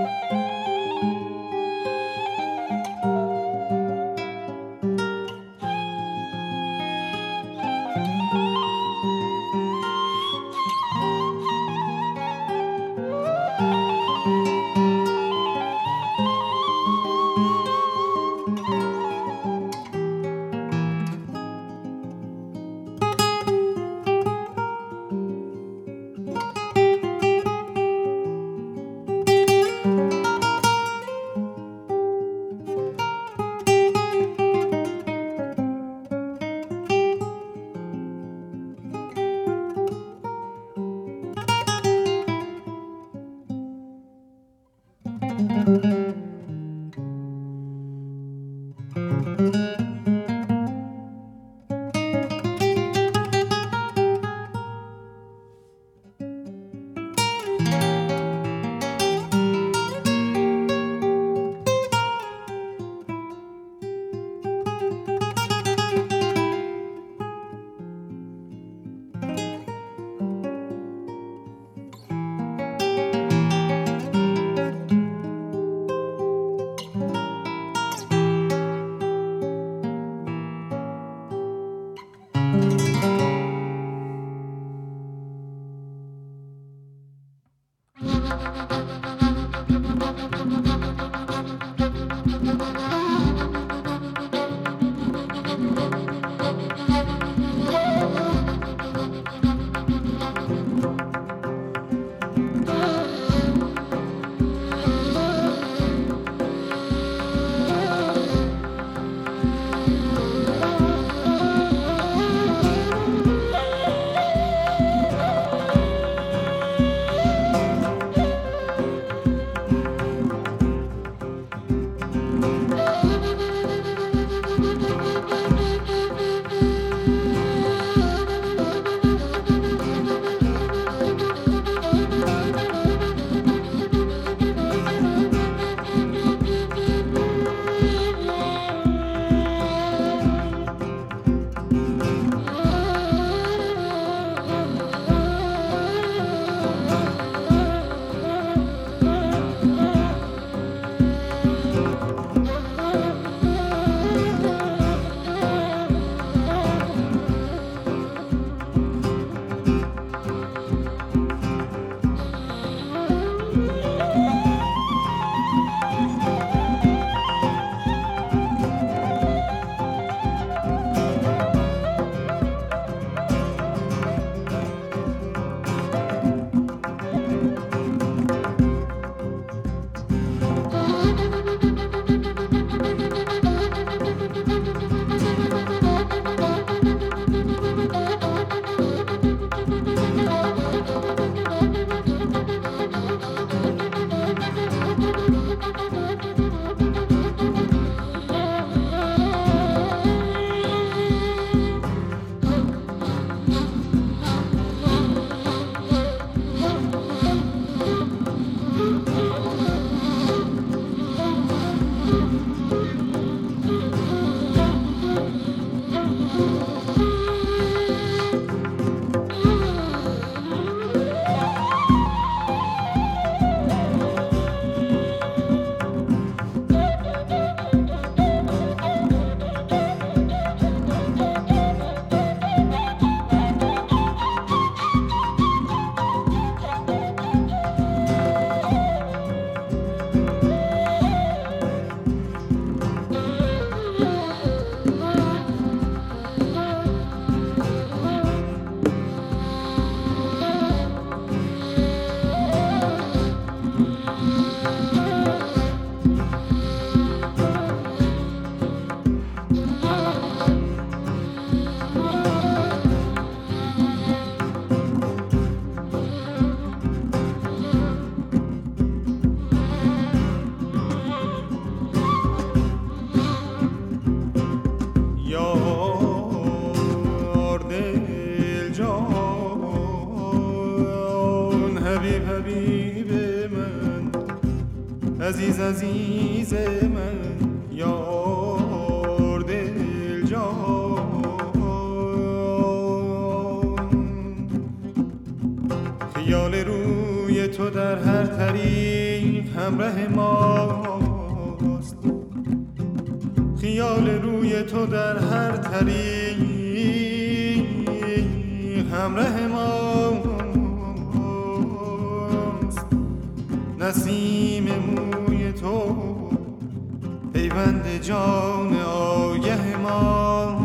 you یار دل جان حبیب حبیب من عزیز عزیز من یار دل جان. خیال روی تو در هر طریق همراه ما خیال روی تو در هر طریق همراه ماست نسیم موی تو پیوند جان آگه ماست